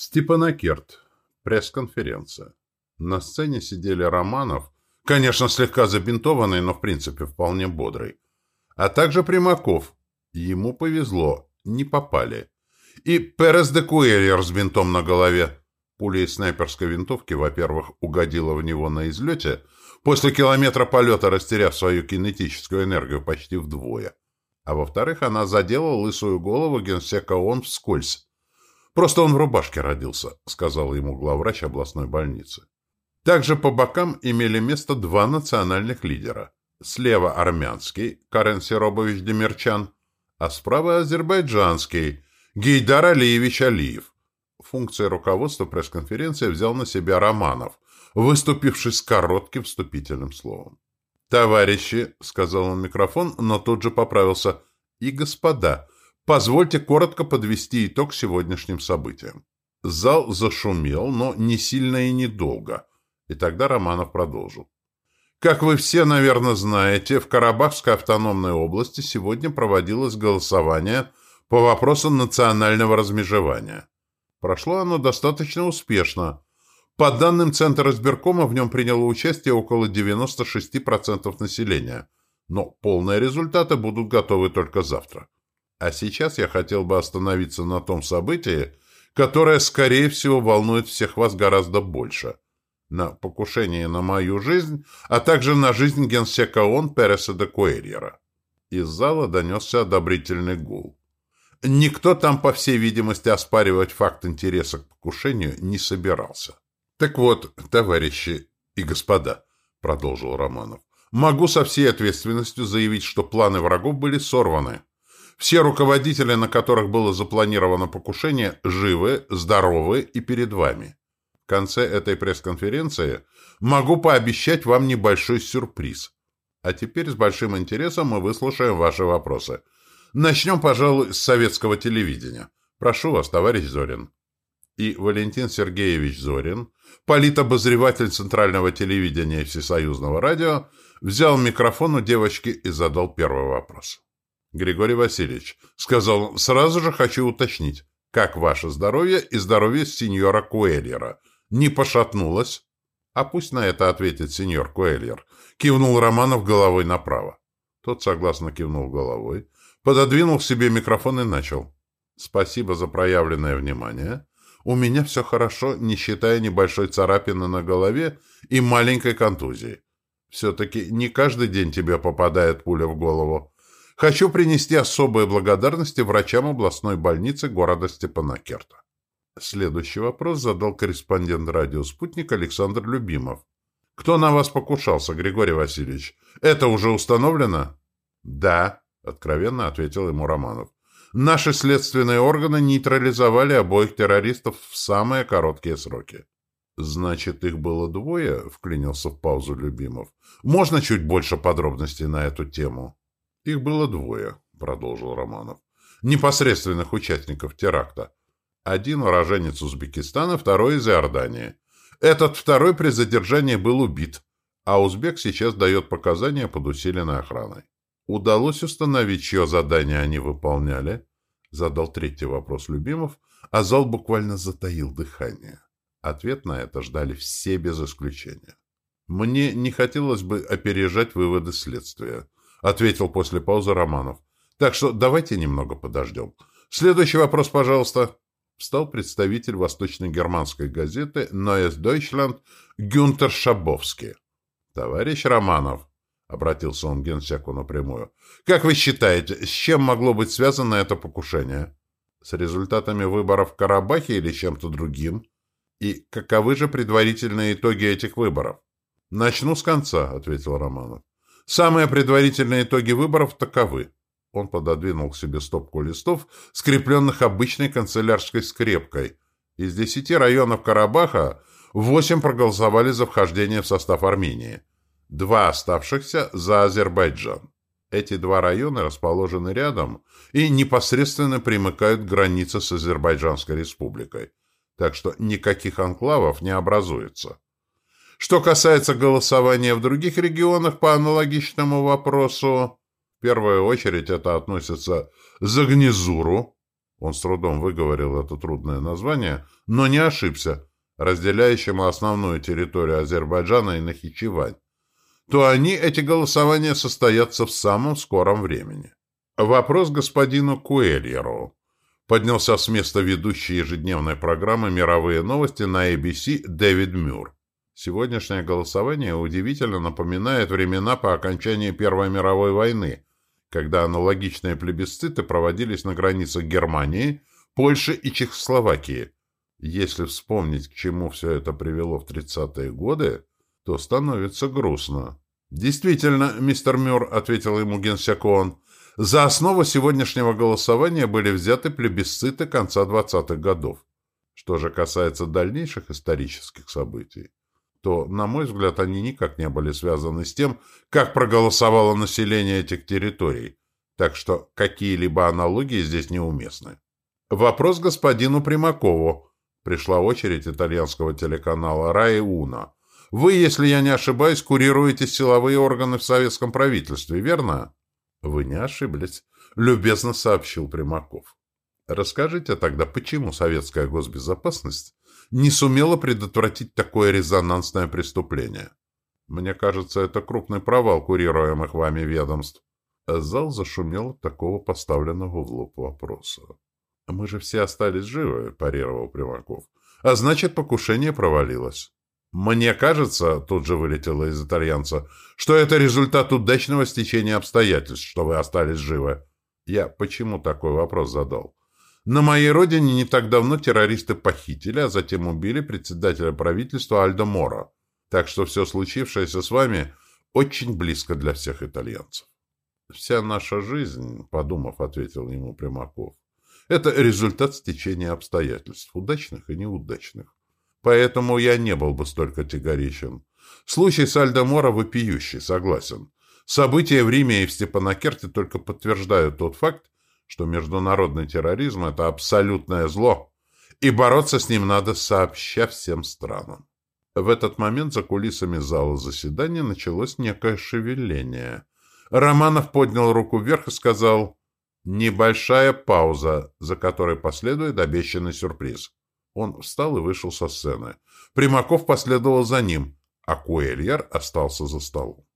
Степанакерт. Пресс-конференция. На сцене сидели Романов, конечно, слегка забинтованный, но в принципе вполне бодрый, а также Примаков. Ему повезло, не попали. И Перес де Куэльер с бинтом на голове. Пуля из снайперской винтовки, во-первых, угодила в него на излете, после километра полета растеряв свою кинетическую энергию почти вдвое. А во-вторых, она задела лысую голову генсека ООН вскользь. «Просто он в рубашке родился», — сказал ему главврач областной больницы. Также по бокам имели место два национальных лидера. Слева армянский, Карен Серобович Демирчан, а справа азербайджанский, Гейдар Алиевич Алиев. Функции руководства пресс-конференции взял на себя Романов, выступивший с коротким вступительным словом. «Товарищи», — сказал он микрофон, но тут же поправился, — «и господа, позвольте коротко подвести итог сегодняшним событиям». Зал зашумел, но не сильно и недолго, и тогда Романов продолжил. Как вы все, наверное, знаете, в Карабахской автономной области сегодня проводилось голосование по вопросу национального размежевания. Прошло оно достаточно успешно. По данным Центра избиркома, в нем приняло участие около 96% населения, но полные результаты будут готовы только завтра. А сейчас я хотел бы остановиться на том событии, которое, скорее всего, волнует всех вас гораздо больше – на покушение на мою жизнь, а также на жизнь генсека ООН Переса де Куэрьера. Из зала донесся одобрительный гул. Никто там, по всей видимости, оспаривать факт интереса к покушению не собирался. «Так вот, товарищи и господа», — продолжил Романов, «могу со всей ответственностью заявить, что планы врагов были сорваны. Все руководители, на которых было запланировано покушение, живы, здоровы и перед вами. В конце этой пресс-конференции могу пообещать вам небольшой сюрприз. А теперь с большим интересом мы выслушаем ваши вопросы. Начнем, пожалуй, с советского телевидения. Прошу вас, товарищ Зорин. И Валентин Сергеевич Зорин, политобозреватель Центрального телевидения и Всесоюзного радио, взял микрофон у девочки и задал первый вопрос. Григорий Васильевич, сказал, сразу же хочу уточнить, как ваше здоровье и здоровье сеньора Куэльера, не пошатнулась? А пусть на это ответит сеньор Куэльер. Кивнул Романов головой направо. Тот согласно кивнул головой, пододвинул к себе микрофон и начал. Спасибо за проявленное внимание. У меня все хорошо, не считая небольшой царапины на голове и маленькой контузии. Все-таки не каждый день тебе попадает пуля в голову. Хочу принести особые благодарности врачам областной больницы города Степанакерта. Следующий вопрос задал корреспондент радио «Спутник» Александр Любимов. «Кто на вас покушался, Григорий Васильевич? Это уже установлено?» «Да», — откровенно ответил ему Романов. «Наши следственные органы нейтрализовали обоих террористов в самые короткие сроки». «Значит, их было двое?» — вклинился в паузу Любимов. «Можно чуть больше подробностей на эту тему?» «Их было двое», — продолжил Романов. «Непосредственных участников теракта. Один уроженец Узбекистана, второй из Иордании. Этот второй при задержании был убит, а узбек сейчас дает показания под усиленной охраной. Удалось установить, чье задание они выполняли? Задал третий вопрос Любимов, а зал буквально затаил дыхание. Ответ на это ждали все без исключения. «Мне не хотелось бы опережать выводы следствия», — ответил после паузы Романов. «Так что давайте немного подождем. Следующий вопрос, пожалуйста» встал представитель восточно-германской газеты «Neues Deutschland» Гюнтер Шабовский. «Товарищ Романов», — обратился он к генсеку напрямую, — «как вы считаете, с чем могло быть связано это покушение? С результатами выборов в Карабахе или чем-то другим? И каковы же предварительные итоги этих выборов?» «Начну с конца», — ответил Романов. «Самые предварительные итоги выборов таковы. Он пододвинул к себе стопку листов, скрепленных обычной канцелярской скрепкой. Из десяти районов Карабаха восемь проголосовали за вхождение в состав Армении. Два оставшихся – за Азербайджан. Эти два района расположены рядом и непосредственно примыкают к границе с Азербайджанской республикой. Так что никаких анклавов не образуется. Что касается голосования в других регионах по аналогичному вопросу, в первую очередь это относится к Загнезуру, Он с трудом выговорил это трудное название, но не ошибся, разделяющему основную территорию Азербайджана и Нахичевань, то они, эти голосования, состоятся в самом скором времени. Вопрос господину Куэльеру. Поднялся с места ведущей ежедневной программы «Мировые новости» на ABC Дэвид Мюр. Сегодняшнее голосование удивительно напоминает времена по окончании Первой мировой войны, когда аналогичные плебисциты проводились на границах Германии, Польши и Чехословакии. Если вспомнить, к чему все это привело в 30-е годы, то становится грустно. «Действительно, мистер Мюр», — ответил ему генсек «за основу сегодняшнего голосования были взяты плебисциты конца 20-х годов. Что же касается дальнейших исторических событий, то, на мой взгляд, они никак не были связаны с тем, как проголосовало население этих территорий, так что какие-либо аналогии здесь неуместны. Вопрос господину Примакову. Пришла очередь итальянского телеканала «Раи Уна». Вы, если я не ошибаюсь, курируете силовые органы в советском правительстве, верно? Вы не ошиблись, любезно сообщил Примаков. Расскажите тогда, почему советская госбезопасность не сумела предотвратить такое резонансное преступление? Мне кажется, это крупный провал курируемых вами ведомств. Зал зашумел от такого поставленного в лоб вопроса. «Мы же все остались живы», – парировал Примаков. «А значит, покушение провалилось». «Мне кажется, — тут же вылетело из итальянца, — что это результат удачного стечения обстоятельств, что вы остались живы». Я почему такой вопрос задал? На моей родине не так давно террористы похитили, а затем убили председателя правительства Альдо Моро. Так что все случившееся с вами очень близко для всех итальянцев. «Вся наша жизнь, — подумав, — ответил ему Примаков, — это результат стечения обстоятельств, удачных и неудачных. Поэтому я не был бы столь категоричен. Случай с Альдемора вопиющий, согласен. События в Риме и в Степанакерте только подтверждают тот факт, что международный терроризм – это абсолютное зло, и бороться с ним надо сообща всем странам. В этот момент за кулисами зала заседания началось некое шевеление. Романов поднял руку вверх и сказал «Небольшая пауза, за которой последует обещанный сюрприз». Он встал и вышел со сцены. Примаков последовал за ним, а Куэльер остался за столом.